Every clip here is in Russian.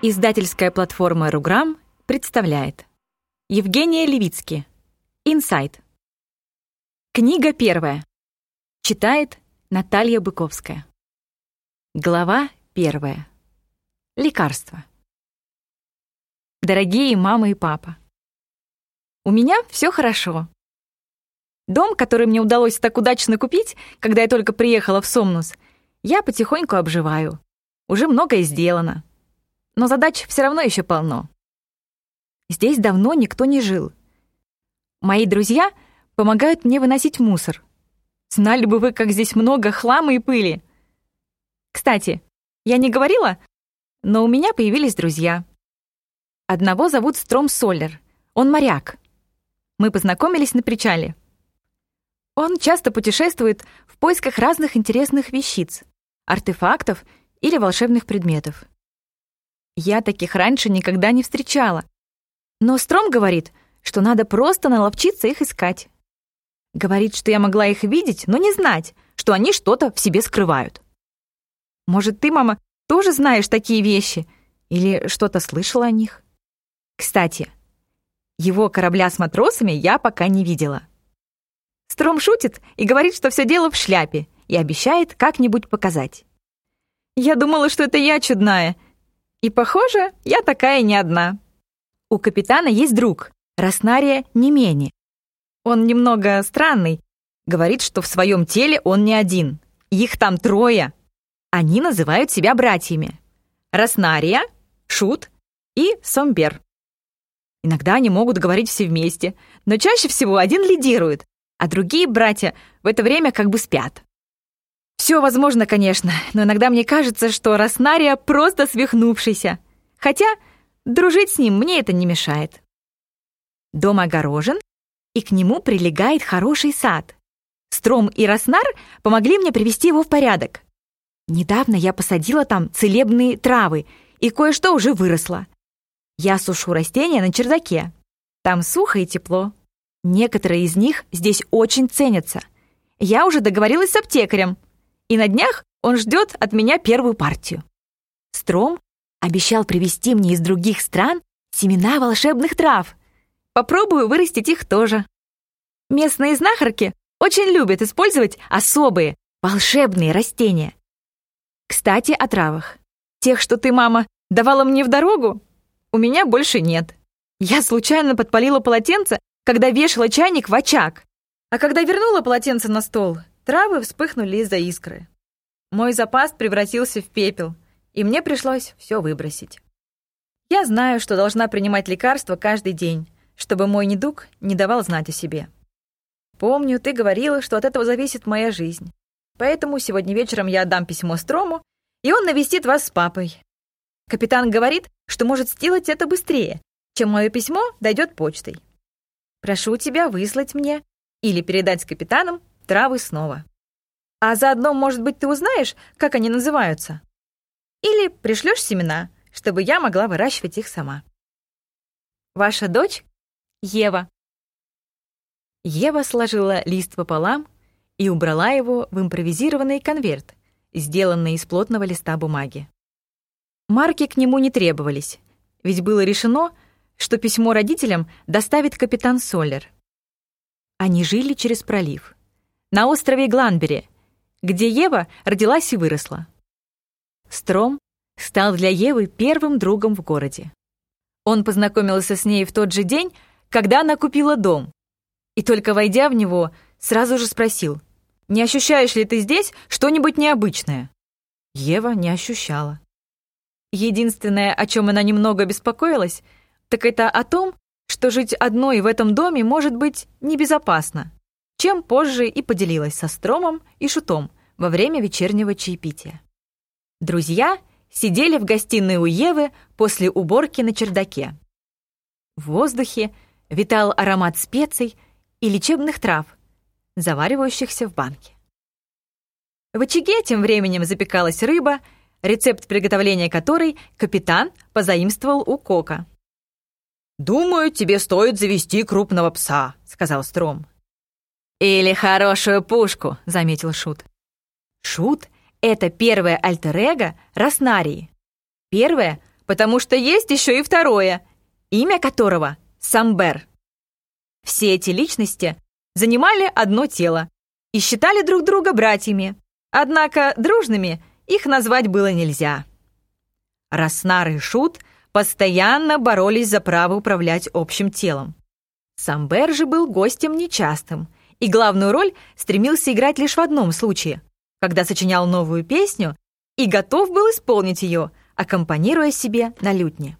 Издательская платформа «Руграм» представляет. Евгения Левицки «Инсайт» Книга первая. Читает Наталья Быковская. Глава первая. Лекарство Дорогие мама и папа, у меня все хорошо. Дом, который мне удалось так удачно купить, когда я только приехала в Сомнус, я потихоньку обживаю. Уже многое сделано но задач все равно еще полно. Здесь давно никто не жил. Мои друзья помогают мне выносить мусор. Знали бы вы, как здесь много хлама и пыли. Кстати, я не говорила, но у меня появились друзья. Одного зовут Стром Соллер. Он моряк. Мы познакомились на причале. Он часто путешествует в поисках разных интересных вещиц, артефактов или волшебных предметов. Я таких раньше никогда не встречала. Но Стром говорит, что надо просто наловчиться их искать. Говорит, что я могла их видеть, но не знать, что они что-то в себе скрывают. Может, ты, мама, тоже знаешь такие вещи? Или что-то слышала о них? Кстати, его корабля с матросами я пока не видела. Стром шутит и говорит, что все дело в шляпе, и обещает как-нибудь показать. Я думала, что это я чудная — и, похоже, я такая не одна. У капитана есть друг, Роснария Немени. Он немного странный, говорит, что в своем теле он не один. Их там трое. Они называют себя братьями. Роснария, Шут и Сомбер. Иногда они могут говорить все вместе, но чаще всего один лидирует, а другие братья в это время как бы спят. Все возможно, конечно, но иногда мне кажется, что Роснария просто свихнувшийся. Хотя дружить с ним мне это не мешает. Дом огорожен, и к нему прилегает хороший сад. Стром и Роснар помогли мне привести его в порядок. Недавно я посадила там целебные травы, и кое-что уже выросло. Я сушу растения на чердаке. Там сухо и тепло. Некоторые из них здесь очень ценятся. Я уже договорилась с аптекарем, и на днях он ждет от меня первую партию. Стром обещал привезти мне из других стран семена волшебных трав. Попробую вырастить их тоже. Местные знахарки очень любят использовать особые, волшебные растения. Кстати, о травах. Тех, что ты, мама, давала мне в дорогу, у меня больше нет. Я случайно подпалила полотенце, когда вешала чайник в очаг. А когда вернула полотенце на стол, Травы вспыхнули из-за искры. Мой запас превратился в пепел, и мне пришлось все выбросить. Я знаю, что должна принимать лекарства каждый день, чтобы мой недуг не давал знать о себе. Помню, ты говорила, что от этого зависит моя жизнь. Поэтому сегодня вечером я отдам письмо Строму, и он навестит вас с папой. Капитан говорит, что может сделать это быстрее, чем мое письмо дойдет почтой. Прошу тебя выслать мне или передать с капитаном травы снова. А заодно, может быть, ты узнаешь, как они называются? Или пришлешь семена, чтобы я могла выращивать их сама. Ваша дочь Ева. Ева сложила лист пополам и убрала его в импровизированный конверт, сделанный из плотного листа бумаги. Марки к нему не требовались, ведь было решено, что письмо родителям доставит капитан Соллер. Они жили через пролив на острове Гланбери, где Ева родилась и выросла. Стром стал для Евы первым другом в городе. Он познакомился с ней в тот же день, когда она купила дом. И только войдя в него, сразу же спросил, «Не ощущаешь ли ты здесь что-нибудь необычное?» Ева не ощущала. Единственное, о чем она немного беспокоилась, так это о том, что жить одной в этом доме может быть небезопасно чем позже и поделилась со Стромом и Шутом во время вечернего чаепития. Друзья сидели в гостиной у Евы после уборки на чердаке. В воздухе витал аромат специй и лечебных трав, заваривающихся в банке. В очаге тем временем запекалась рыба, рецепт приготовления которой капитан позаимствовал у Кока. «Думаю, тебе стоит завести крупного пса», — сказал Стром. «Или хорошую пушку», — заметил Шут. Шут — это первое альтер-эго Роснарии. Первое, потому что есть еще и второе, имя которого — Самбер. Все эти личности занимали одно тело и считали друг друга братьями, однако дружными их назвать было нельзя. Раснар и Шут постоянно боролись за право управлять общим телом. Самбер же был гостем нечастым, и главную роль стремился играть лишь в одном случае, когда сочинял новую песню и готов был исполнить ее, аккомпанируя себе на лютне.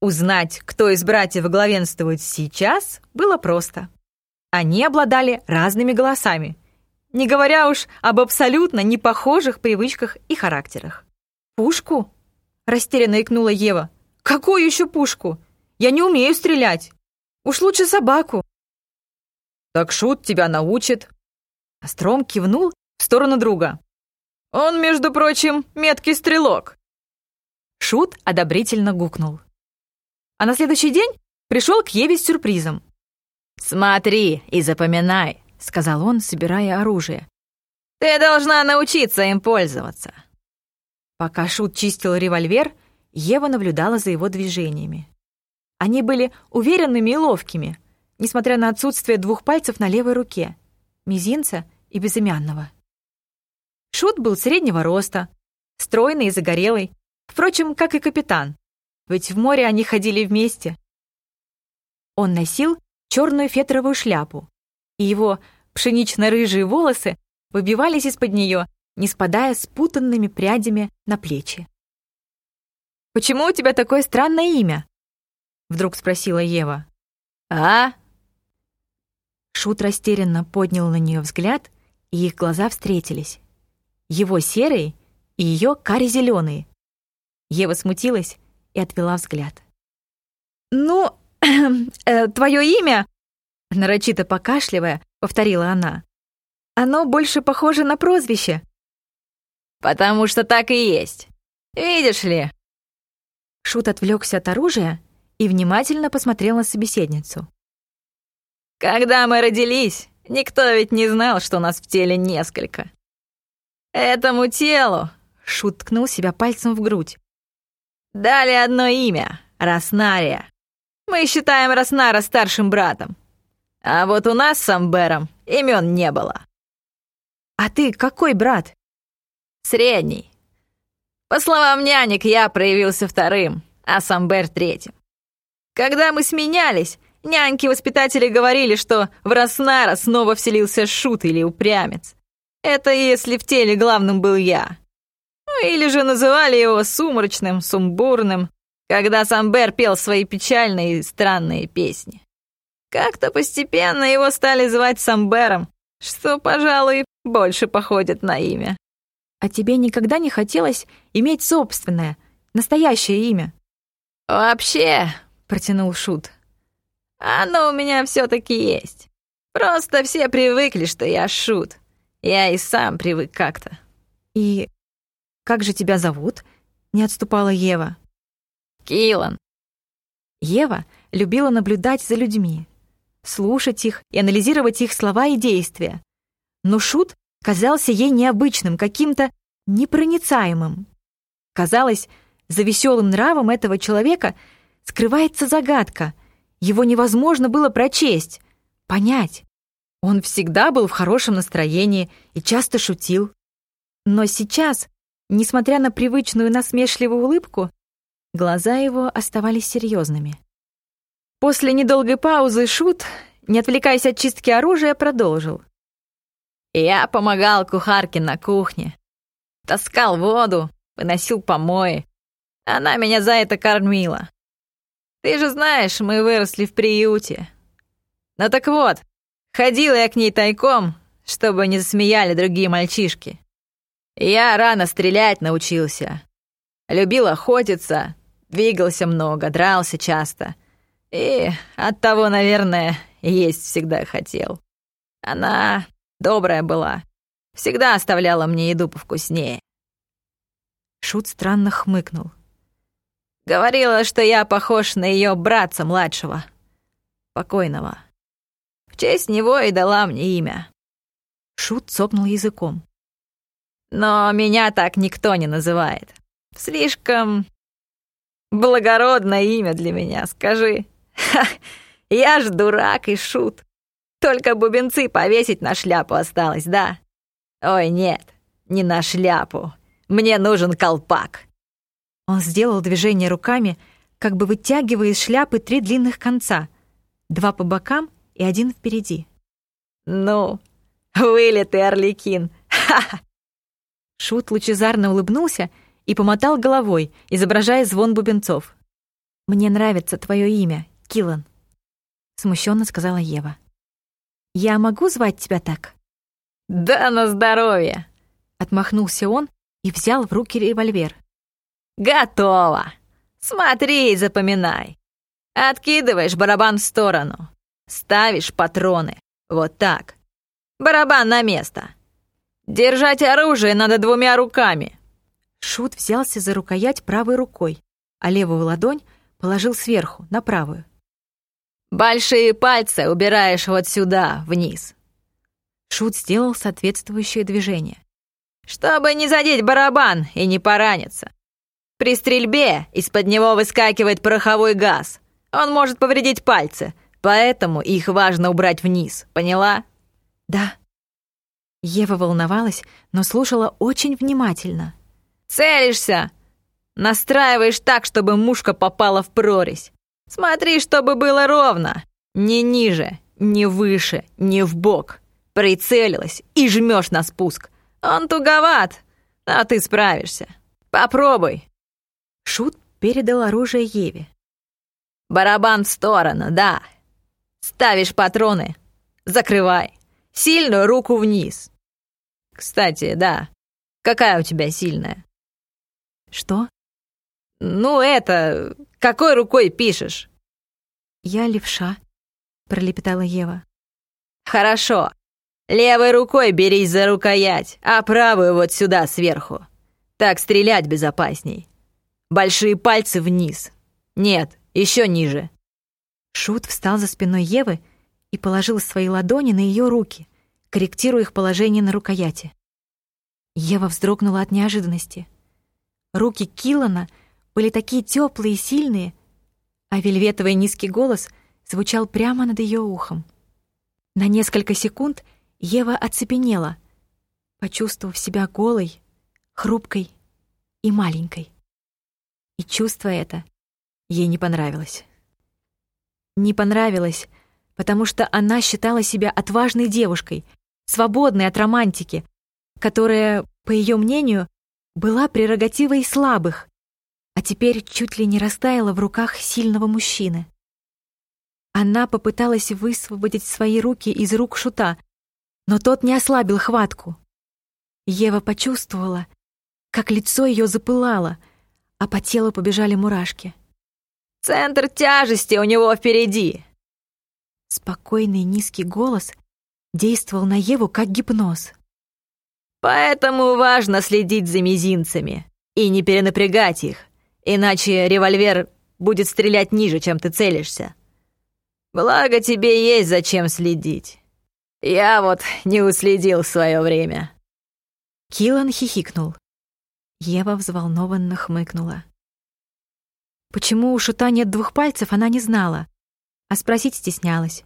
Узнать, кто из братьев главенствует сейчас, было просто. Они обладали разными голосами, не говоря уж об абсолютно непохожих привычках и характерах. «Пушку?» — растерянно икнула Ева. «Какую еще пушку? Я не умею стрелять. Уж лучше собаку». «Так Шут тебя научит». Астром кивнул в сторону друга. «Он, между прочим, меткий стрелок». Шут одобрительно гукнул. А на следующий день пришел к Еве с сюрпризом. «Смотри и запоминай», — сказал он, собирая оружие. «Ты должна научиться им пользоваться». Пока Шут чистил револьвер, Ева наблюдала за его движениями. Они были уверенными и ловкими, несмотря на отсутствие двух пальцев на левой руке, мизинца и безымянного. Шут был среднего роста, стройный и загорелый, впрочем, как и капитан, ведь в море они ходили вместе. Он носил черную фетровую шляпу, и его пшенично-рыжие волосы выбивались из-под нее, не спадая спутанными прядями на плечи. «Почему у тебя такое странное имя?» — вдруг спросила Ева. «А?» Шут растерянно поднял на нее взгляд, и их глаза встретились. Его серые и ее кари-зеленые. Ева смутилась и отвела взгляд. «Ну, э, твое имя...» Нарочито покашливая, повторила она. «Оно больше похоже на прозвище». «Потому что так и есть. Видишь ли...» Шут отвлекся от оружия и внимательно посмотрел на собеседницу. «Когда мы родились, никто ведь не знал, что у нас в теле несколько. Этому телу...» Шут ткнул себя пальцем в грудь. «Дали одно имя — Роснария. Мы считаем Роснара старшим братом. А вот у нас с Амбером имен не было. А ты какой брат? Средний. По словам нянек, я проявился вторым, а Самбер третьим. Когда мы сменялись, няньки-воспитатели говорили, что в Роснара снова вселился шут или упрямец. Это если в теле главным был я. Ну, или же называли его сумрачным, сумбурным, когда Самбер пел свои печальные и странные песни. Как-то постепенно его стали звать Самбером, что, пожалуй, больше походит на имя. А тебе никогда не хотелось иметь собственное, настоящее имя? Вообще, протянул Шут. Оно у меня все таки есть. Просто все привыкли, что я Шут. Я и сам привык как-то. И как же тебя зовут? Не отступала Ева. Килан. Ева любила наблюдать за людьми, слушать их и анализировать их слова и действия. Но Шут казался ей необычным, каким-то непроницаемым. Казалось, за веселым нравом этого человека скрывается загадка. Его невозможно было прочесть, понять. Он всегда был в хорошем настроении и часто шутил. Но сейчас, несмотря на привычную насмешливую улыбку, Глаза его оставались серьезными. После недолгой паузы Шут, не отвлекаясь от чистки оружия, продолжил. «Я помогал кухарке на кухне. Таскал воду, выносил помои. Она меня за это кормила. Ты же знаешь, мы выросли в приюте. Ну так вот, ходил я к ней тайком, чтобы не засмеяли другие мальчишки. Я рано стрелять научился. Любил охотиться, Двигался много, дрался часто. И от того, наверное, есть всегда хотел. Она добрая была. Всегда оставляла мне еду повкуснее. Шут странно хмыкнул. Говорила, что я похож на ее братца младшего, покойного. В честь него и дала мне имя. Шут цокнул языком. Но меня так никто не называет. Слишком Благородное имя для меня, скажи. Ха, я ж дурак и шут. Только бубенцы повесить на шляпу осталось, да? Ой, нет, не на шляпу. Мне нужен колпак. Он сделал движение руками, как бы вытягивая из шляпы три длинных конца, два по бокам и один впереди. «Ну, вылитый орликин! Ха-ха!» Шут лучезарно улыбнулся и помотал головой, изображая звон бубенцов. «Мне нравится твое имя, Киллан», — смущенно сказала Ева. «Я могу звать тебя так?» «Да на здоровье!» — отмахнулся он и взял в руки револьвер. «Готово! Смотри и запоминай. Откидываешь барабан в сторону, ставишь патроны. Вот так. Барабан на место. Держать оружие надо двумя руками. Шут взялся за рукоять правой рукой, а левую ладонь положил сверху, на правую. «Большие пальцы убираешь вот сюда, вниз». Шут сделал соответствующее движение. «Чтобы не задеть барабан и не пораниться. При стрельбе из-под него выскакивает пороховой газ. Он может повредить пальцы, поэтому их важно убрать вниз, поняла?» «Да». Ева волновалась, но слушала очень внимательно. Целишься! Настраиваешь так, чтобы мушка попала в прорезь. Смотри, чтобы было ровно. Не ниже, не выше, не в бок. Прицелилась и жмешь на спуск. Он туговат, а ты справишься. Попробуй. Шут передал оружие Еве. Барабан в сторону, да. Ставишь патроны. Закрывай. Сильную руку вниз. Кстати, да. Какая у тебя сильная? «Что?» «Ну это... Какой рукой пишешь?» «Я левша», — пролепетала Ева. «Хорошо. Левой рукой берись за рукоять, а правую вот сюда сверху. Так стрелять безопасней. Большие пальцы вниз. Нет, еще ниже». Шут встал за спиной Евы и положил свои ладони на ее руки, корректируя их положение на рукояти. Ева вздрогнула от неожиданности — Руки Киллана были такие теплые и сильные, а вельветовый низкий голос звучал прямо над ее ухом. На несколько секунд Ева оцепенела, почувствовав себя голой, хрупкой и маленькой. И чувство это ей не понравилось. Не понравилось, потому что она считала себя отважной девушкой, свободной от романтики, которая, по ее мнению, была прерогативой слабых, а теперь чуть ли не растаяла в руках сильного мужчины. Она попыталась высвободить свои руки из рук шута, но тот не ослабил хватку. Ева почувствовала, как лицо ее запылало, а по телу побежали мурашки. «Центр тяжести у него впереди!» Спокойный низкий голос действовал на Еву как гипноз. Поэтому важно следить за мизинцами и не перенапрягать их, иначе револьвер будет стрелять ниже, чем ты целишься. Благо тебе есть зачем следить. Я вот не уследил в свое время». Киллан хихикнул. Ева взволнованно хмыкнула. Почему у Шута нет двух пальцев, она не знала, а спросить стеснялась.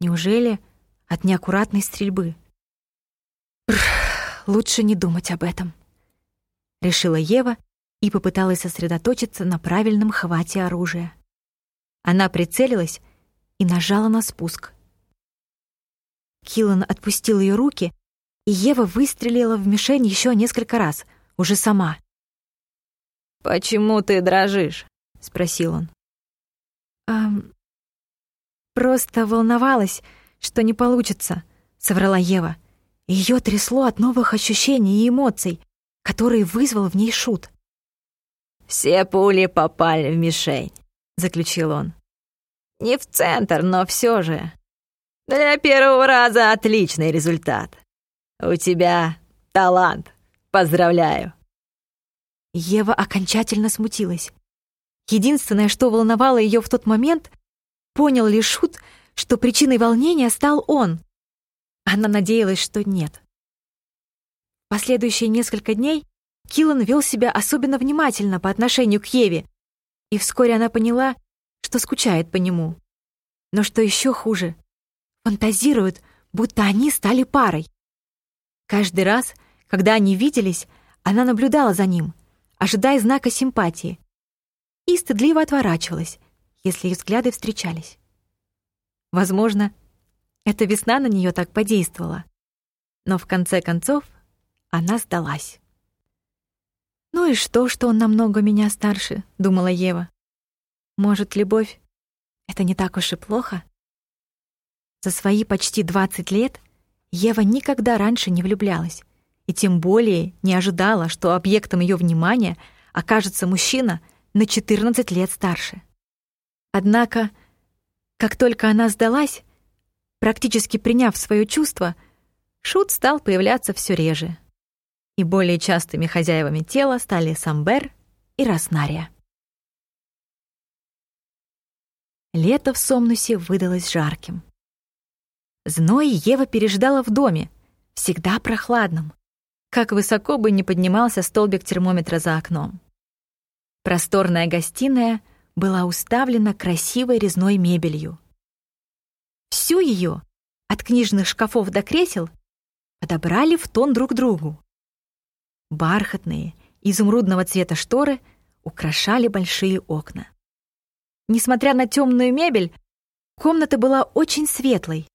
Неужели от неаккуратной стрельбы? Бррр лучше не думать об этом», — решила Ева и попыталась сосредоточиться на правильном хвате оружия. Она прицелилась и нажала на спуск. Киллан отпустил ее руки, и Ева выстрелила в мишень еще несколько раз, уже сама. «Почему ты дрожишь?» — спросил он. «Эм, просто волновалась, что не получится», — соврала Ева. Ее трясло от новых ощущений и эмоций, которые вызвал в ней шут. «Все пули попали в мишень», — заключил он. «Не в центр, но все же. Для первого раза отличный результат. У тебя талант. Поздравляю». Ева окончательно смутилась. Единственное, что волновало ее в тот момент, понял ли Шут, что причиной волнения стал он. Она надеялась, что нет. Последующие несколько дней Киллан вел себя особенно внимательно по отношению к Еве, И вскоре она поняла, что скучает по нему. Но что еще хуже, фантазирует, будто они стали парой. Каждый раз, когда они виделись, она наблюдала за ним, ожидая знака симпатии, и стыдливо отворачивалась, если их взгляды встречались. Возможно, эта весна на нее так подействовала. Но в конце концов она сдалась. «Ну и что, что он намного меня старше?» — думала Ева. «Может, любовь — это не так уж и плохо?» За свои почти 20 лет Ева никогда раньше не влюблялась, и тем более не ожидала, что объектом ее внимания окажется мужчина на 14 лет старше. Однако, как только она сдалась, практически приняв свое чувство, Шут стал появляться все реже. И более частыми хозяевами тела стали Самбер и Роснария. Лето в Сомнусе выдалось жарким. Зной Ева переждала в доме, всегда прохладном. Как высоко бы не поднимался столбик термометра за окном. Просторная гостиная была уставлена красивой резной мебелью. Всю ее, от книжных шкафов до кресел, подобрали в тон друг другу. Бархатные, изумрудного цвета шторы украшали большие окна. Несмотря на темную мебель, комната была очень светлой,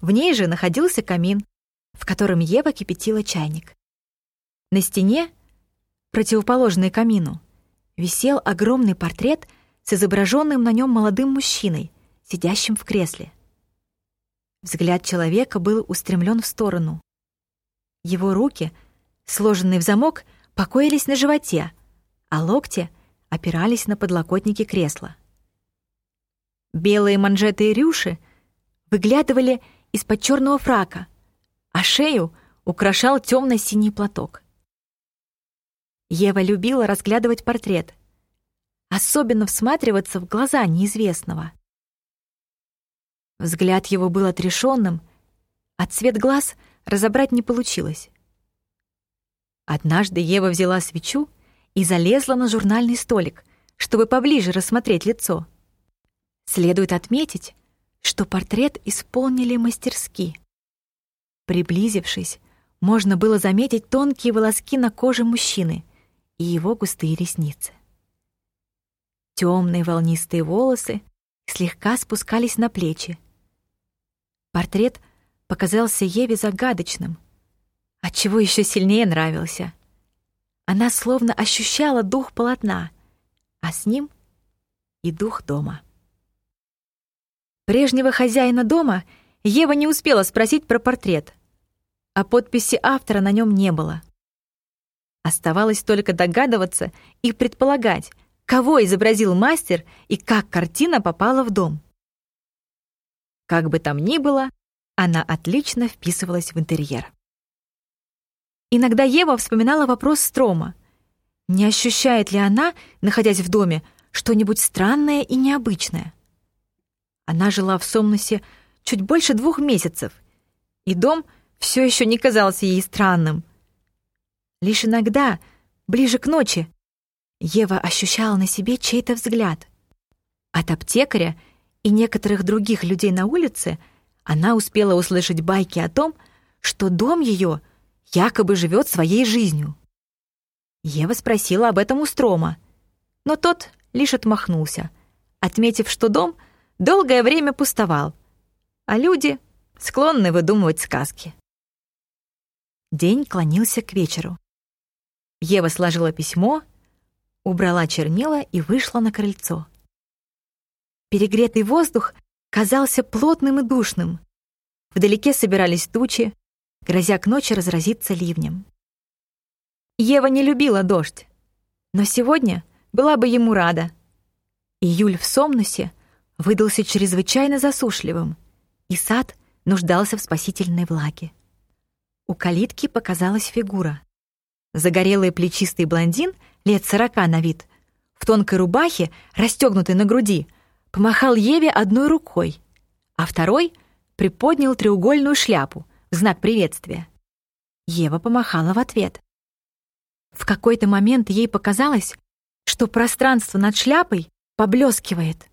в ней же находился камин, в котором Ева кипятила чайник. На стене, противоположной камину, висел огромный портрет с изображенным на нем молодым мужчиной, сидящим в кресле. Взгляд человека был устремлен в сторону. Его руки, сложенные в замок, покоились на животе, а локти опирались на подлокотники кресла. Белые манжеты и рюши выглядывали из-под черного фрака, а шею украшал темно-синий платок. Ева любила разглядывать портрет, особенно всматриваться в глаза неизвестного. Взгляд его был отрешенным, а цвет глаз разобрать не получилось. Однажды Ева взяла свечу и залезла на журнальный столик, чтобы поближе рассмотреть лицо. Следует отметить, что портрет исполнили мастерски. Приблизившись, можно было заметить тонкие волоски на коже мужчины и его густые ресницы. Темные волнистые волосы слегка спускались на плечи. Портрет показался Еве загадочным, отчего еще сильнее нравился. Она словно ощущала дух полотна, а с ним и дух дома. Прежнего хозяина дома Ева не успела спросить про портрет, а подписи автора на нем не было. Оставалось только догадываться и предполагать, кого изобразил мастер и как картина попала в дом. Как бы там ни было, она отлично вписывалась в интерьер. Иногда Ева вспоминала вопрос Строма. Не ощущает ли она, находясь в доме, что-нибудь странное и необычное? Она жила в Сомнусе чуть больше двух месяцев, и дом все еще не казался ей странным. Лишь иногда, ближе к ночи, Ева ощущала на себе чей-то взгляд. От аптекаря и некоторых других людей на улице она успела услышать байки о том, что дом ее якобы живет своей жизнью. Ева спросила об этом у Строма, но тот лишь отмахнулся, отметив, что дом — долгое время пустовал, а люди склонны выдумывать сказки. День клонился к вечеру. Ева сложила письмо, убрала чернила и вышла на крыльцо. Перегретый воздух казался плотным и душным. Вдалеке собирались тучи, грозя к ночи разразиться ливнем. Ева не любила дождь, но сегодня была бы ему рада. Июль в Сомнусе выдался чрезвычайно засушливым, и сад нуждался в спасительной влаге. У калитки показалась фигура. Загорелый плечистый блондин, лет сорока на вид, в тонкой рубахе, расстегнутой на груди, помахал Еве одной рукой, а второй приподнял треугольную шляпу в знак приветствия. Ева помахала в ответ. В какой-то момент ей показалось, что пространство над шляпой поблескивает,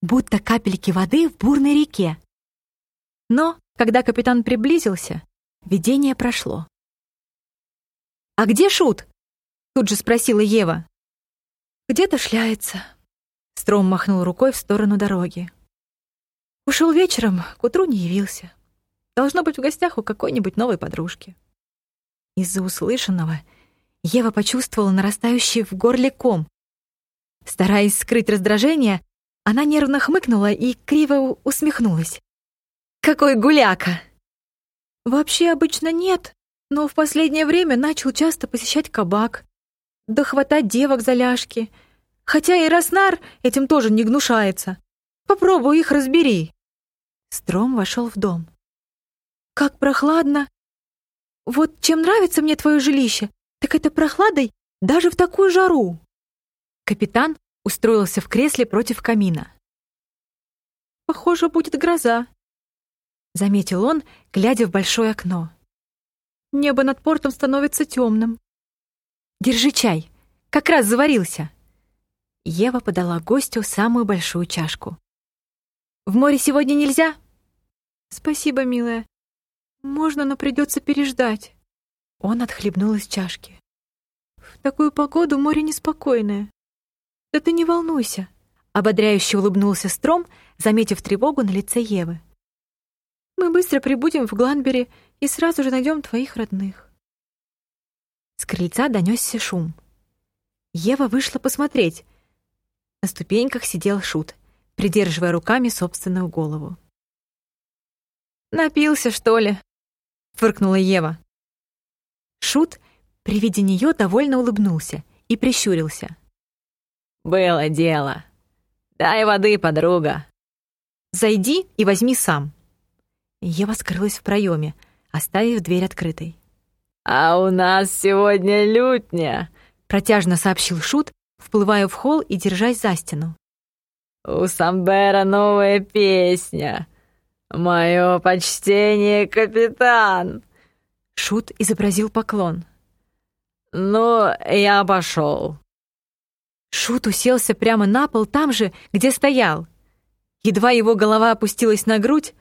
будто капельки воды в бурной реке. Но, когда капитан приблизился, видение прошло. «А где Шут?» — тут же спросила Ева. «Где-то шляется», — Стром махнул рукой в сторону дороги. Ушел вечером, к утру не явился. Должно быть в гостях у какой-нибудь новой подружки. Из-за услышанного Ева почувствовала нарастающий в горле ком. Стараясь скрыть раздражение, она нервно хмыкнула и криво усмехнулась. «Какой гуляка!» «Вообще обычно нет, но в последнее время начал часто посещать кабак, да хватать девок за ляжки. Хотя и Роснар этим тоже не гнушается. Попробуй их разбери». Стром вошел в дом. «Как прохладно! Вот чем нравится мне твое жилище, так это прохладой даже в такую жару!» Капитан устроился в кресле против камина. «Похоже, будет гроза», — заметил он, глядя в большое окно. «Небо над портом становится темным». «Держи чай, как раз заварился». Ева подала гостю самую большую чашку. «В море сегодня нельзя?» «Спасибо, милая. Можно, но придется переждать». Он отхлебнул из чашки. «В такую погоду море неспокойное. Да ты не волнуйся», — ободряюще улыбнулся Стром, заметив тревогу на лице Евы. «Мы быстро прибудем в Гланбери и сразу же найдем твоих родных». С крыльца донесся шум. Ева вышла посмотреть. На ступеньках сидел Шут, придерживая руками собственную голову. «Напился, что ли?» — фыркнула Ева. Шут при виде нее довольно улыбнулся и прищурился. «Было дело. Дай воды, подруга». «Зайди и возьми сам». Ева скрылась в проеме, оставив дверь открытой. «А у нас сегодня лютня», — протяжно сообщил Шут, вплывая в холл и держась за стену. «У Самбера новая песня. Мое почтение, капитан!» Шут изобразил поклон. «Ну, я пошел. Шут уселся прямо на пол там же, где стоял. Едва его голова опустилась на грудь,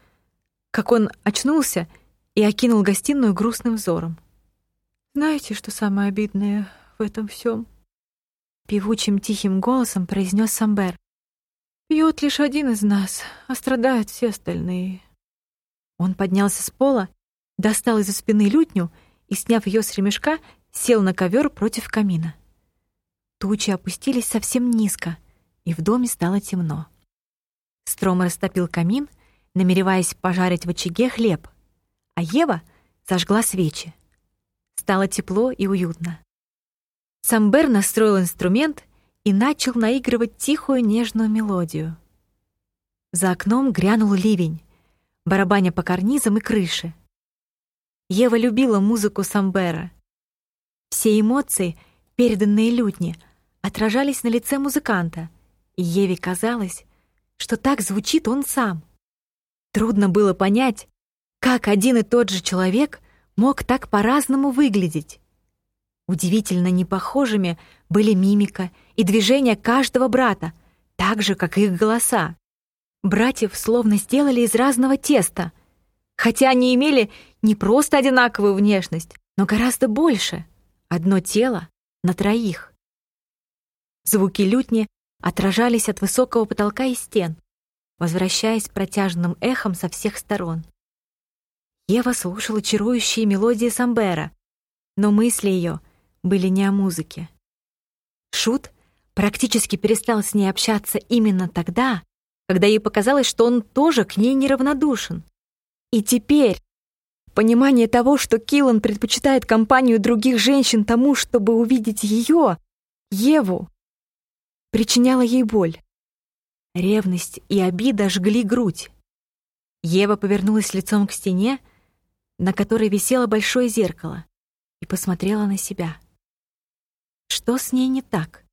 как он очнулся и окинул гостиную грустным взором. «Знаете, что самое обидное в этом всем? Певучим тихим голосом произнес Самбер. «Пьет лишь один из нас, а страдают все остальные». Он поднялся с пола, достал из-за спины лютню и, сняв ее с ремешка, сел на ковер против камина. Тучи опустились совсем низко, и в доме стало темно. Стром растопил камин, намереваясь пожарить в очаге хлеб, а Ева зажгла свечи. Стало тепло и уютно. Самбер настроил инструмент и начал наигрывать тихую нежную мелодию. За окном грянул ливень, барабаня по карнизам и крыше. Ева любила музыку Самбера. Все эмоции, переданные лютне — отражались на лице музыканта, и Еве казалось, что так звучит он сам. Трудно было понять, как один и тот же человек мог так по-разному выглядеть. Удивительно непохожими были мимика и движения каждого брата, так же, как их голоса. Братьев словно сделали из разного теста, хотя они имели не просто одинаковую внешность, но гораздо больше. Одно тело на троих. Звуки лютни отражались от высокого потолка и стен, возвращаясь протяжным эхом со всех сторон. Ева слушала чарующие мелодии Самбера, но мысли ее были не о музыке. Шут практически перестал с ней общаться именно тогда, когда ей показалось, что он тоже к ней неравнодушен. И теперь понимание того, что Киллан предпочитает компанию других женщин тому, чтобы увидеть ее, Еву, причиняла ей боль. Ревность и обида жгли грудь. Ева повернулась лицом к стене, на которой висело большое зеркало, и посмотрела на себя. Что с ней не так?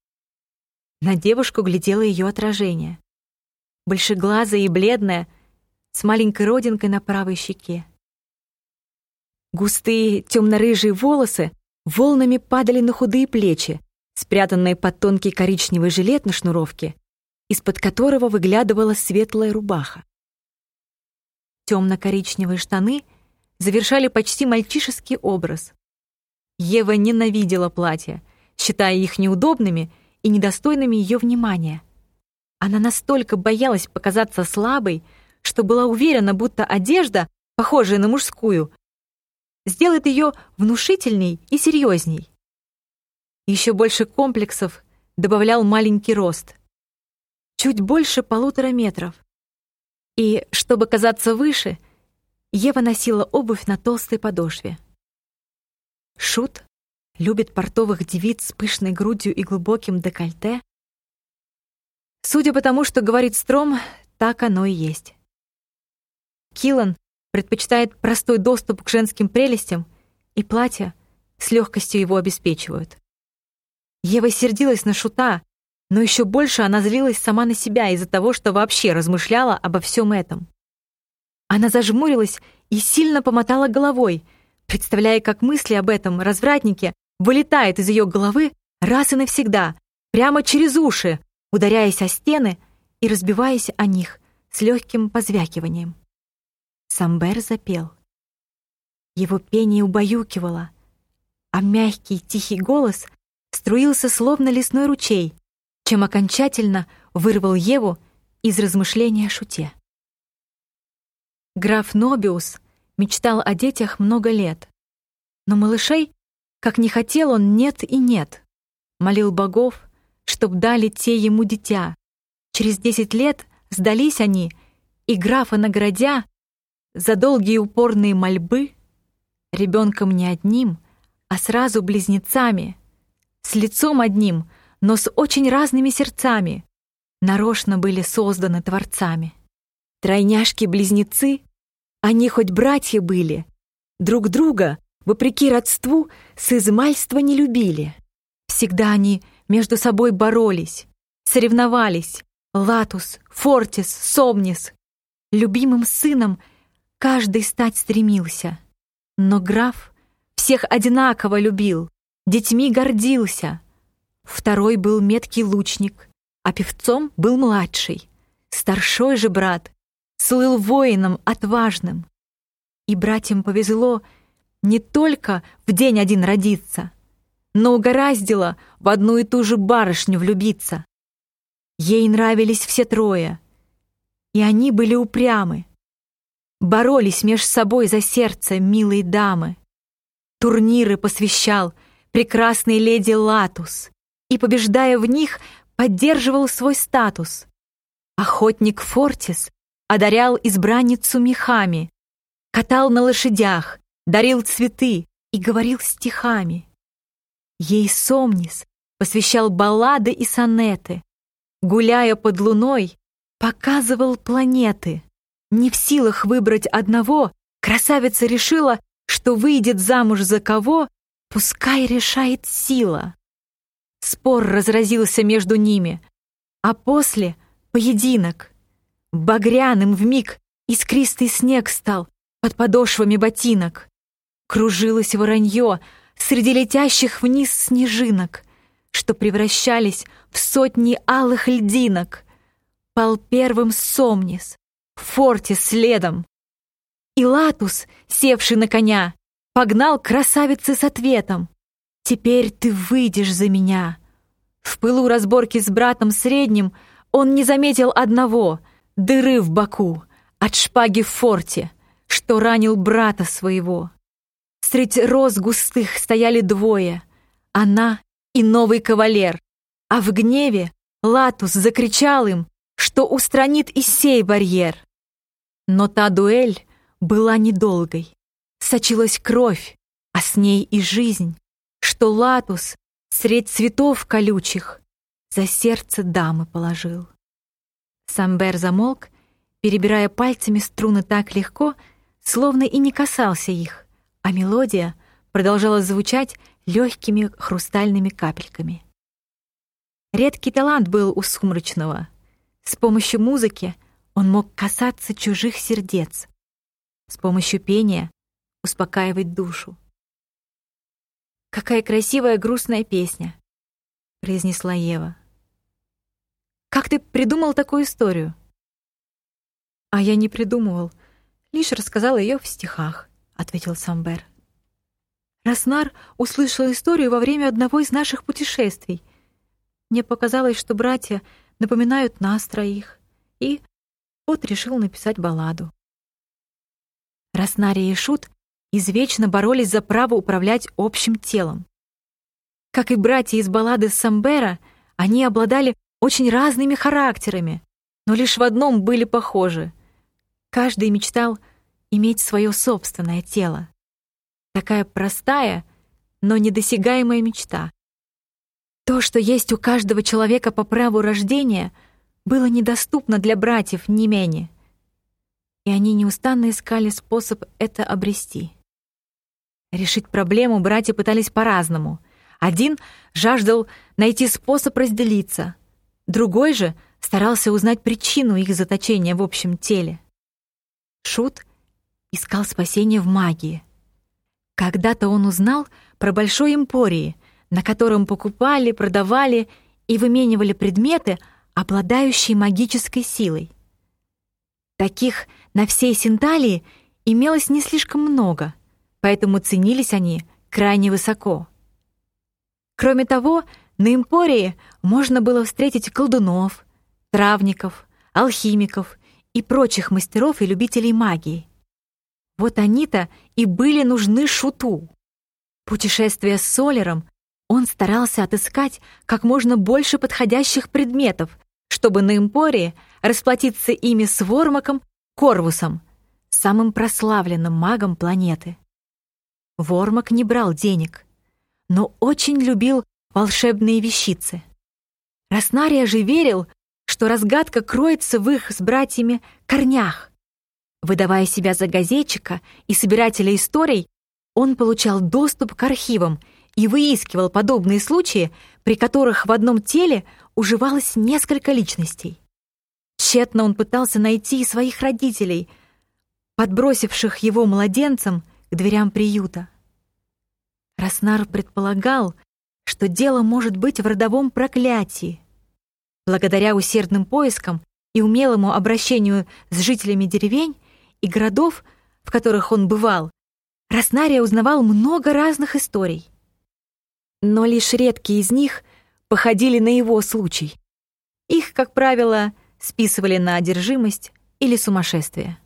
На девушку глядело ее отражение. Большеглазая и бледная, с маленькой родинкой на правой щеке. Густые темно-рыжие волосы волнами падали на худые плечи, спрятанные под тонкий коричневый жилет на шнуровке, из-под которого выглядывала светлая рубаха. Темно-коричневые штаны завершали почти мальчишеский образ. Ева ненавидела платья, считая их неудобными и недостойными ее внимания. Она настолько боялась показаться слабой, что была уверена, будто одежда, похожая на мужскую, сделает ее внушительней и серьезней. Еще больше комплексов добавлял маленький рост. Чуть больше полутора метров. И, чтобы казаться выше, Ева носила обувь на толстой подошве. Шут любит портовых девиц с пышной грудью и глубоким декольте. Судя по тому, что говорит Стром, так оно и есть. Киллан предпочитает простой доступ к женским прелестям, и платья с легкостью его обеспечивают. Ева сердилась на Шута, но еще больше она злилась сама на себя из-за того, что вообще размышляла обо всем этом. Она зажмурилась и сильно помотала головой, представляя, как мысли об этом развратнике вылетают из ее головы раз и навсегда, прямо через уши, ударяясь о стены и разбиваясь о них с легким позвякиванием. Самбер запел. Его пение убаюкивало, а мягкий тихий голос струился словно лесной ручей, чем окончательно вырвал Еву из размышления о шуте. Граф Нобиус мечтал о детях много лет, но малышей, как не хотел он, нет и нет. Молил богов, чтоб дали те ему дитя. Через десять лет сдались они, и графа наградя, за долгие упорные мольбы ребенком не одним, а сразу близнецами, с лицом одним, но с очень разными сердцами, нарочно были созданы творцами. Тройняшки-близнецы, они хоть братья были, друг друга, вопреки родству, с измальства не любили. Всегда они между собой боролись, соревновались. Латус, Фортис, Сомнис. Любимым сыном Каждый стать стремился. Но граф всех одинаково любил, детьми гордился. Второй был меткий лучник, а певцом был младший. Старшой же брат слыл воином отважным. И братьям повезло не только в день один родиться, но угораздило в одну и ту же барышню влюбиться. Ей нравились все трое, и они были упрямы, Боролись меж собой за сердце милой дамы. Турниры посвящал прекрасной леди Латус и, побеждая в них, поддерживал свой статус. Охотник Фортис одарял избранницу мехами, катал на лошадях, дарил цветы и говорил стихами. Ей Сомнис посвящал баллады и сонеты, гуляя под луной, показывал планеты. Не в силах выбрать одного, красавица решила, что выйдет замуж за кого, пускай решает сила. Спор разразился между ними, а после — поединок. Багряным вмиг искристый снег стал под подошвами ботинок. Кружилось воронье среди летящих вниз снежинок, что превращались в сотни алых льдинок. Пал первым Сомнис, форте следом. И Латус, севший на коня, погнал красавицы с ответом. «Теперь ты выйдешь за меня». В пылу разборки с братом средним он не заметил одного — дыры в боку от шпаги в форте, что ранил брата своего. Средь роз густых стояли двое — она и новый кавалер, а в гневе Латус закричал им, что устранит и сей барьер. Но та дуэль была недолгой. Сочилась кровь, а с ней и жизнь, что Латус средь цветов колючих за сердце дамы положил. Самбер замолк, перебирая пальцами струны так легко, словно и не касался их, а мелодия продолжала звучать легкими хрустальными капельками. Редкий талант был у Сумрачного. С помощью музыки — он мог касаться чужих сердец, с помощью пения успокаивать душу. Какая красивая грустная песня. — произнесла Ева. «Как ты придумал такую историю?» «А я не придумывал, лишь рассказал ее в стихах», — ответил Самбер. Раснар услышал историю во время одного из наших путешествий. Мне показалось, что братья напоминают нас троих, и вот решил написать балладу. Раснария и Шут извечно боролись за право управлять общим телом. Как и братья из баллады Самбера, они обладали очень разными характерами, но лишь в одном были похожи. Каждый мечтал иметь свое собственное тело. Такая простая, но недосягаемая мечта. То, что есть у каждого человека по праву рождения, было недоступно для братьев не менее. И они неустанно искали способ это обрести. Решить проблему братья пытались по-разному — один жаждал найти способ разделиться, другой же старался узнать причину их заточения в общем теле. Шут искал спасение в магии. Когда-то он узнал про большой эмпории, на котором покупали, продавали и выменивали предметы, обладающие магической силой. Таких на всей Синталии имелось не слишком много, поэтому ценились они крайне высоко. Кроме того, на Эмпории можно было встретить колдунов, травников, алхимиков и прочих мастеров и любителей магии. Вот они-то и были нужны Шуту. Путешествуя с Солером, он старался отыскать как можно больше подходящих предметов, чтобы на Эмпории расплатиться ими с Вормаком Корвусом, самым прославленным магом планеты. Вормак не брал денег — но очень любил волшебные вещицы. Роснария же верил, что разгадка кроется в их с братьями корнях. Выдавая себя за газетчика и собирателя историй, он получал доступ к архивам и выискивал подобные случаи, при которых в одном теле уживалось несколько личностей. Тщетно он пытался найти своих родителей, подбросивших его младенцем к дверям приюта. Раснар предполагал, что дело может быть в родовом проклятии. Благодаря усердным поискам и умелому обращению с жителями деревень и городов, в которых он бывал, Раснария узнавал много разных историй. Но лишь редкие из них походили на его случай. Их, как правило, списывали на одержимость или сумасшествие.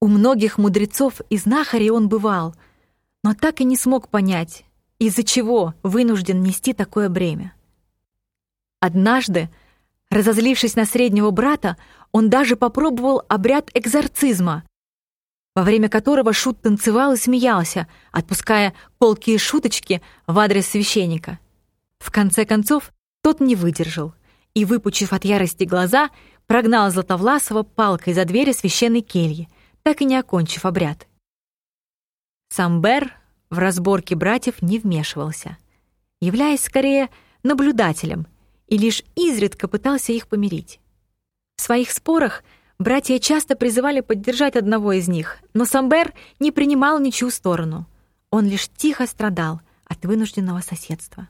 У многих мудрецов и знахарей он бывал — но так и не смог понять, из-за чего вынужден нести такое бремя. Однажды, разозлившись на среднего брата, он даже попробовал обряд экзорцизма, во время которого Шут танцевал и смеялся, отпуская колкие шуточки в адрес священника. В конце концов, тот не выдержал и, выпучив от ярости глаза, прогнал Златовласова палкой за двери священной кельи, так и не окончив обряд. Самбер в разборке братьев не вмешивался, являясь скорее наблюдателем и лишь изредка пытался их помирить. В своих спорах братья часто призывали поддержать одного из них, но Самбер не принимал ничью сторону. Он лишь тихо страдал от вынужденного соседства.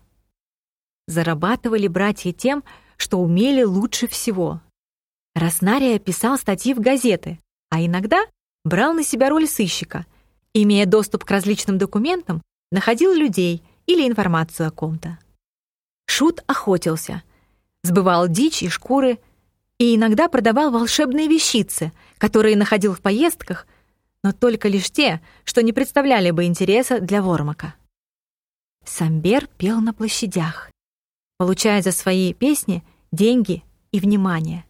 Зарабатывали братья тем, что умели лучше всего. Роснария писал статьи в газеты, а иногда брал на себя роль сыщика — имея доступ к различным документам, находил людей или информацию о ком-то. Шут охотился, сбывал дичь и шкуры и иногда продавал волшебные вещицы, которые находил в поездках, но только лишь те, что не представляли бы интереса для Вормака. Самбер пел на площадях, получая за свои песни деньги и внимание.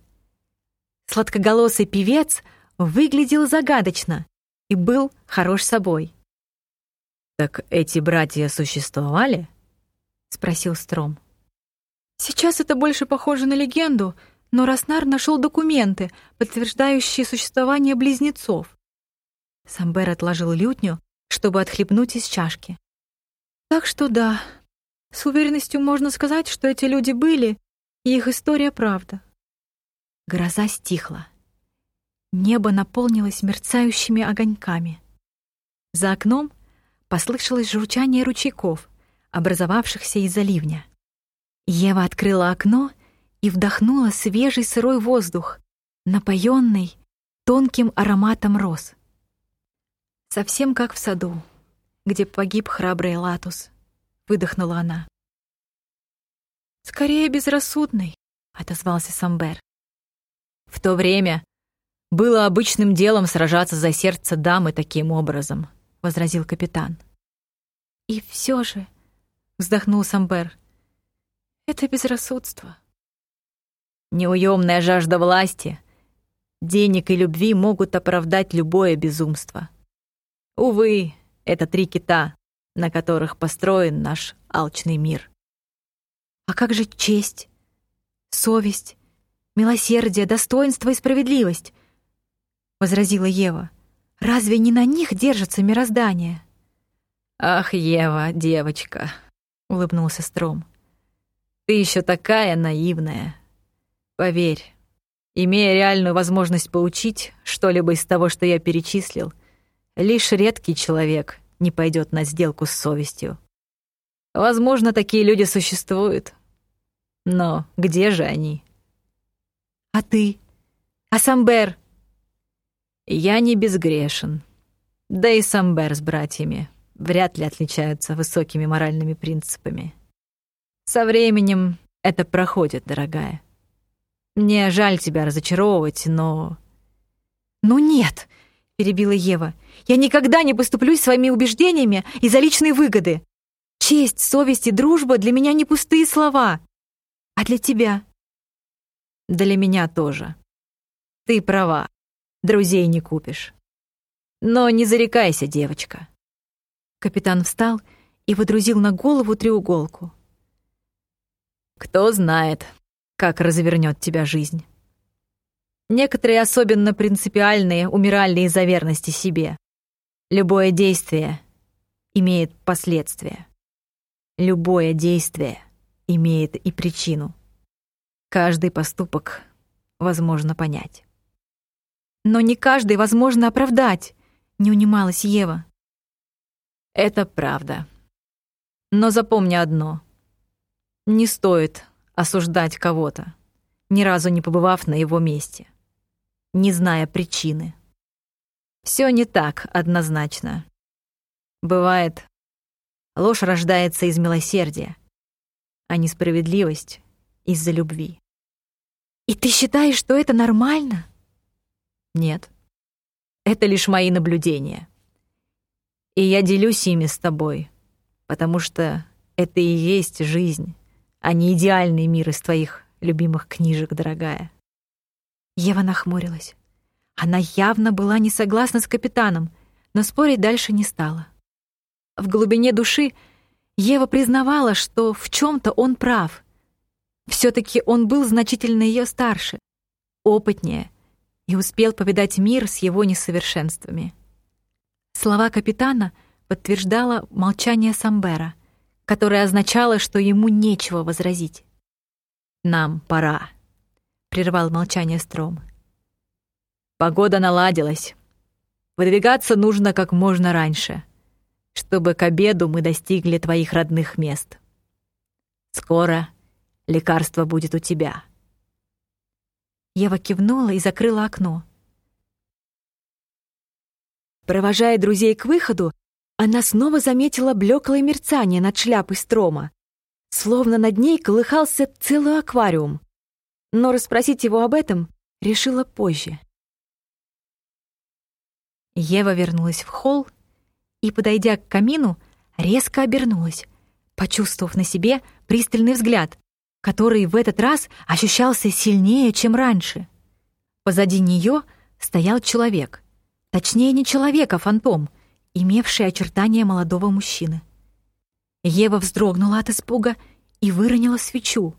Сладкоголосый певец выглядел загадочно и был хорош собой. «Так эти братья существовали?» — спросил Стром. «Сейчас это больше похоже на легенду, но Роснар нашел документы, подтверждающие существование близнецов». Самбер отложил лютню, чтобы отхлебнуть из чашки. «Так что да, с уверенностью можно сказать, что эти люди были, и их история правда». Гроза стихла. Небо наполнилось мерцающими огоньками. За окном послышалось журчание ручейков, образовавшихся из-за ливня. Ева открыла окно и вдохнула свежий сырой воздух, напоенный тонким ароматом роз. Совсем как в саду, где погиб храбрый Латус, выдохнула она. Скорее безрассудный, отозвался Самбер. В то время было обычным делом сражаться за сердце дамы таким образом, возразил капитан. И все же, вздохнул Самбер, это безрассудство. Неуемная жажда власти, денег и любви могут оправдать любое безумство. Увы, это три кита, на которых построен наш алчный мир. А как же честь, совесть, милосердие, достоинство и справедливость? Возразила Ева. Разве не на них держится мироздание? Ах, Ева, девочка, улыбнулся Стром. Ты еще такая наивная. Поверь, имея реальную возможность получить что-либо из того, что я перечислил, лишь редкий человек не пойдет на сделку с совестью. Возможно, такие люди существуют. Но где же они? А ты? А Самбер? Я не безгрешен. Да и Самбер с братьями вряд ли отличаются высокими моральными принципами. Со временем это проходит, дорогая. Мне жаль тебя разочаровывать, но... «Ну нет!» — перебила Ева. «Я никогда не поступлюсь своими убеждениями из-за личной выгоды. Честь, совесть и дружба для меня не пустые слова. А для тебя?» «Для меня тоже. Ты права. Друзей не купишь. Но не зарекайся, девочка». Капитан встал и водрузил на голову треуголку. Кто знает, как развернет тебя жизнь. Некоторые особенно принципиальные умирали из-за верности себе. Любое действие имеет последствия. Любое действие имеет и причину. Каждый поступок возможно понять. Но не каждый возможно оправдать, не унималась Ева. Это правда. Но запомни одно. Не стоит осуждать кого-то, ни разу не побывав на его месте, не зная причины. Все не так однозначно. Бывает, ложь рождается из милосердия, а несправедливость — из-за любви. «И ты считаешь, что это нормально?» «Нет. Это лишь мои наблюдения. И я делюсь ими с тобой, потому что это и есть жизнь» а не идеальный мир из твоих любимых книжек, дорогая. Ева нахмурилась. Она явно была не согласна с капитаном, но спорить дальше не стала. В глубине души Ева признавала, что в чем то он прав. все таки он был значительно ее старше, опытнее и успел повидать мир с его несовершенствами. Слова капитана подтверждало молчание Самбера — которое означало, что ему нечего возразить. «Нам пора», — прервал молчание Стром. «Погода наладилась. Выдвигаться нужно как можно раньше, чтобы к обеду мы достигли твоих родных мест. Скоро лекарство будет у тебя». Ева кивнула и закрыла окно. Провожая друзей к выходу, она снова заметила блеклое мерцание над шляпой строма. Словно над ней колыхался целый аквариум. Но расспросить его об этом решила позже. Ева вернулась в холл и, подойдя к камину, резко обернулась, почувствовав на себе пристальный взгляд, который в этот раз ощущался сильнее, чем раньше. Позади нее стоял человек. Точнее, не человек, а фантом — имевший очертания молодого мужчины. Ева вздрогнула от испуга и выронила свечу,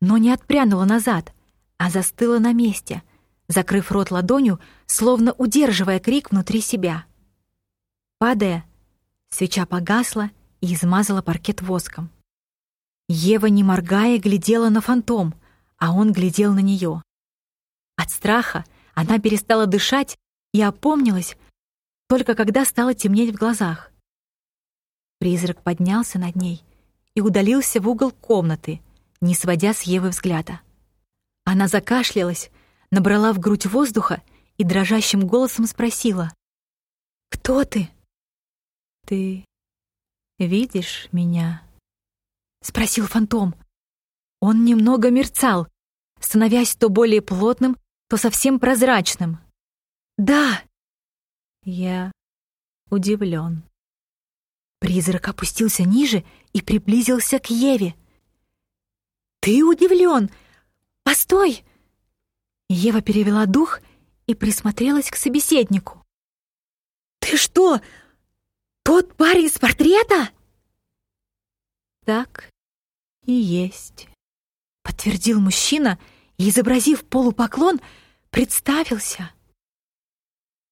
но не отпрянула назад, а застыла на месте, закрыв рот ладонью, словно удерживая крик внутри себя. Падая, свеча погасла и измазала паркет воском. Ева, не моргая, глядела на фантом, а он глядел на нее. От страха она перестала дышать и опомнилась, только когда стало темнеть в глазах. Призрак поднялся над ней и удалился в угол комнаты, не сводя с Евы взгляда. Она закашлялась, набрала в грудь воздуха и дрожащим голосом спросила. «Кто ты?» «Ты видишь меня?» — спросил фантом. Он немного мерцал, становясь то более плотным, то совсем прозрачным. «Да!» Я удивлен. Призрак опустился ниже и приблизился к Еве. «Ты удивлен? Постой!» Ева перевела дух и присмотрелась к собеседнику. «Ты что, тот парень с портрета?» «Так и есть», — подтвердил мужчина и, изобразив полупоклон, представился.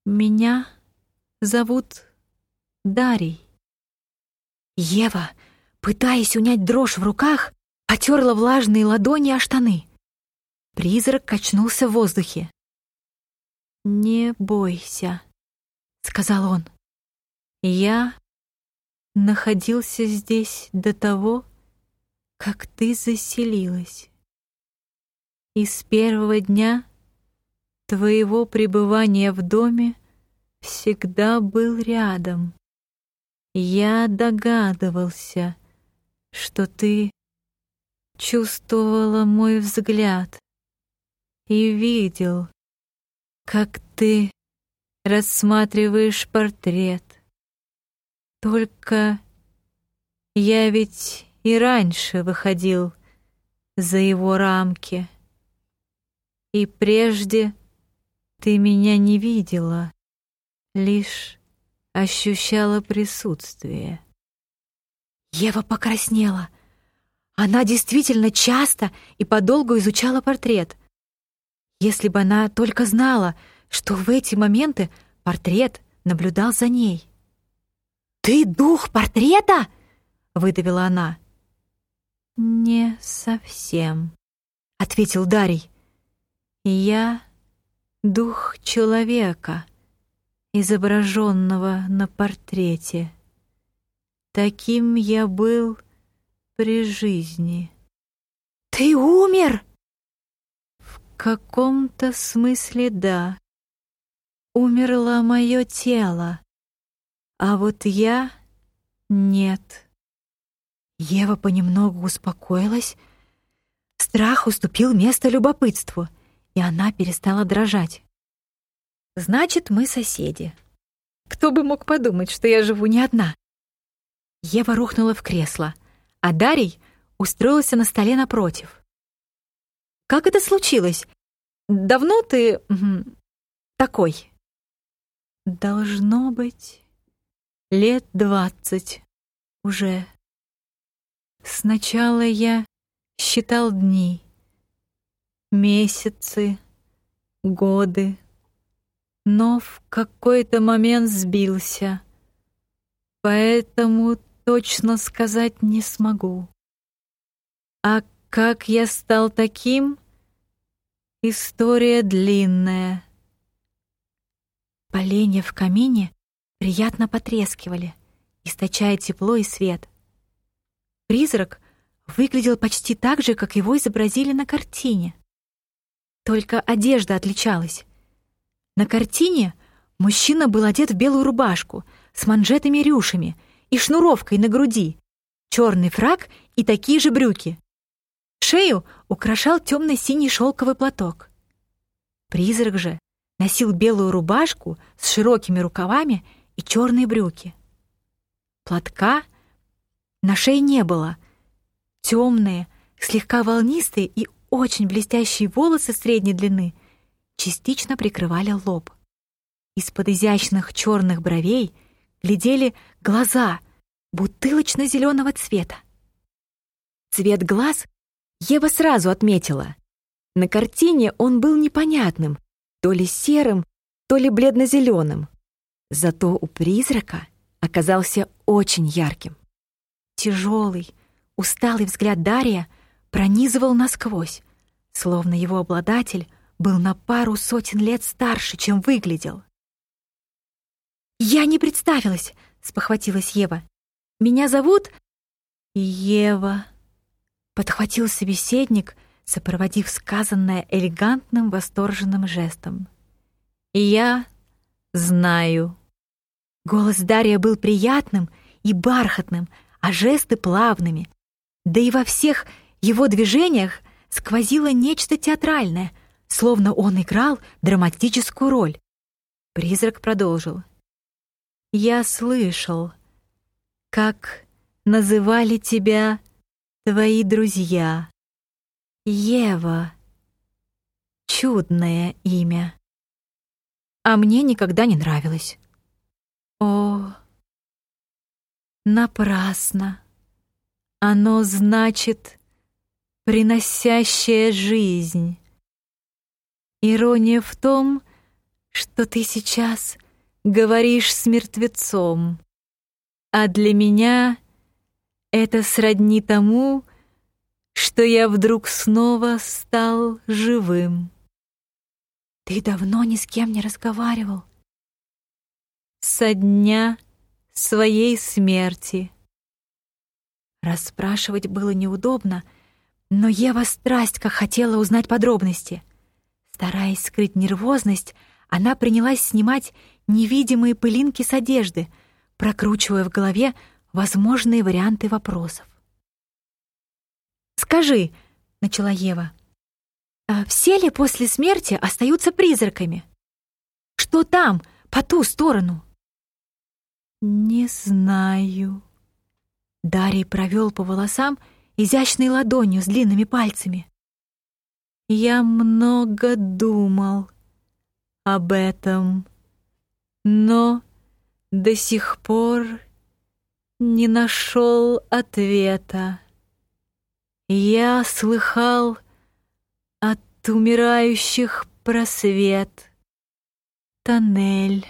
«Меня зовут Дарий». Ева, пытаясь унять дрожь в руках, потерла влажные ладони о штаны. Призрак качнулся в воздухе. «Не бойся», — сказал он. «Я находился здесь до того, как ты заселилась. И с первого дня твоего пребывания в доме всегда был рядом. Я догадывался, что ты чувствовала мой взгляд и видел, как ты рассматриваешь портрет. Только я ведь и раньше выходил за его рамки. И прежде ты меня не видела, лишь ощущала присутствие. Ева покраснела. Она действительно часто и подолгу изучала портрет. Если бы она только знала, что в эти моменты портрет наблюдал за ней. «Ты дух портрета?» — выдавила она. «Не совсем», — ответил Дарий. «Я дух человека» изображенного на портрете. Таким я был при жизни. «Ты умер?» «В каком-то смысле да. Умерло мое тело, а вот я — нет». Ева понемногу успокоилась. Страх уступил место любопытству, и она перестала дрожать. Значит, мы соседи. Кто бы мог подумать, что я живу не одна? Ева рухнула в кресло, а Дарий устроился на столе напротив. Как это случилось? Давно ты такой? Должно быть лет двадцать уже. Сначала я считал дни, месяцы, годы, но в какой-то момент сбился. Поэтому точно сказать не смогу. А как я стал таким? История длинная. Поленья в камине приятно потрескивали, источая тепло и свет. Призрак выглядел почти так же, как его изобразили на картине. Только одежда отличалась. На картине мужчина был одет в белую рубашку с манжетами-рюшами и шнуровкой на груди, черный фрак и такие же брюки. Шею украшал темно-синий шелковый платок. Призрак же носил белую рубашку с широкими рукавами и черные брюки. Платка на шее не было. Темные, слегка волнистые и очень блестящие волосы средней длины — частично прикрывали лоб. Из-под изящных черных бровей глядели глаза бутылочно-зеленого цвета. Цвет глаз Ева сразу отметила. На картине он был непонятным, то ли серым, то ли бледно-зеленым. Зато у призрака оказался очень ярким. Тяжелый, усталый взгляд Дария пронизывал насквозь, словно его обладатель был на пару сотен лет старше, чем выглядел. «Я не представилась», — спохватилась Ева. «Меня зовут...» «Ева», подхватил собеседник, сопроводив сказанное элегантным восторженным жестом. Я знаю. Голос Дарья был приятным и бархатным, а жесты плавными. Да и во всех его движениях сквозило нечто театральное, словно он играл драматическую роль. Призрак продолжил. «Я слышал, как называли тебя твои друзья. Ева. Чудное имя. А мне никогда не нравилось. О, напрасно. Оно значит приносящая жизнь. Ирония в том, что ты сейчас говоришь с мертвецом, а для меня это сродни тому, что я вдруг снова стал живым. Ты давно ни с кем не разговаривал. Со дня своей смерти. Расспрашивать было неудобно, но Ева страсть как хотела узнать подробности. Стараясь скрыть нервозность, она принялась снимать невидимые пылинки с одежды, прокручивая в голове возможные варианты вопросов. «Скажи», — начала Ева, «а все ли после смерти остаются призраками? Что там, по ту сторону?» «Не знаю». Дарий провел по волосам изящной ладонью с длинными пальцами. «Я много думал об этом, но до сих пор не нашел ответа. Я слыхал от умирающих просвет, тоннель,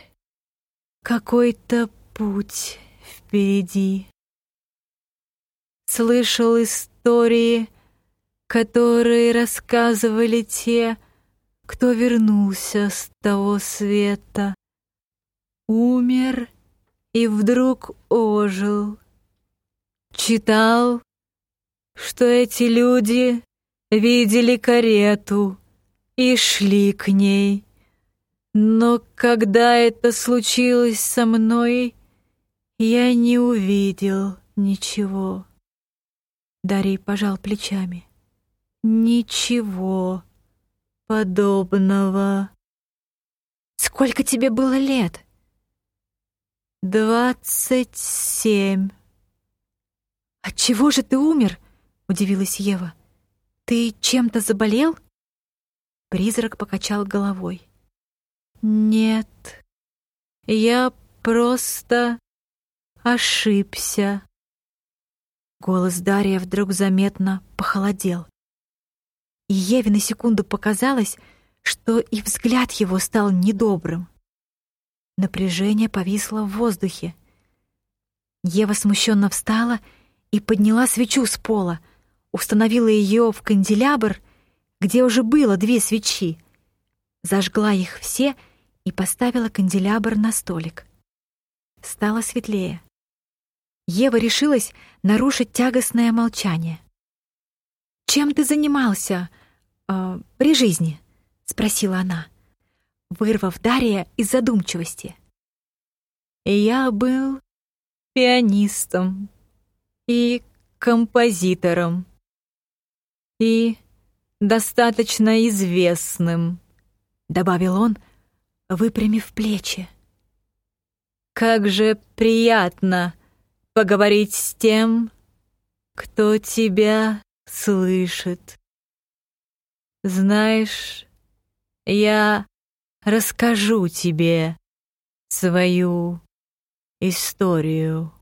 какой-то путь впереди. Слышал истории, которые рассказывали те, кто вернулся с того света, умер и вдруг ожил. Читал, что эти люди видели карету и шли к ней. Но когда это случилось со мной, я не увидел ничего. Дарий пожал плечами. Ничего подобного. Сколько тебе было лет? «Двадцать семь». «От чего же ты умер?» — удивилась Ева. «Ты чем-то заболел?» Призрак покачал головой. «Нет, я просто ошибся». Голос Дария вдруг заметно похолодел. И Еве на секунду показалось, что и взгляд его стал недобрым. Напряжение повисло в воздухе. Ева смущенно встала и подняла свечу с пола, установила ее в канделябр, где уже было две свечи, зажгла их все и поставила канделябр на столик. Стало светлее. Ева решилась нарушить тягостное молчание. «Чем ты занимался э, при жизни?» — спросила она вырвав Дария из задумчивости. «Я был пианистом и композитором и достаточно известным», — добавил он, выпрямив плечи. «Как же приятно поговорить с тем, кто тебя слышит. Знаешь, я расскажу тебе свою историю.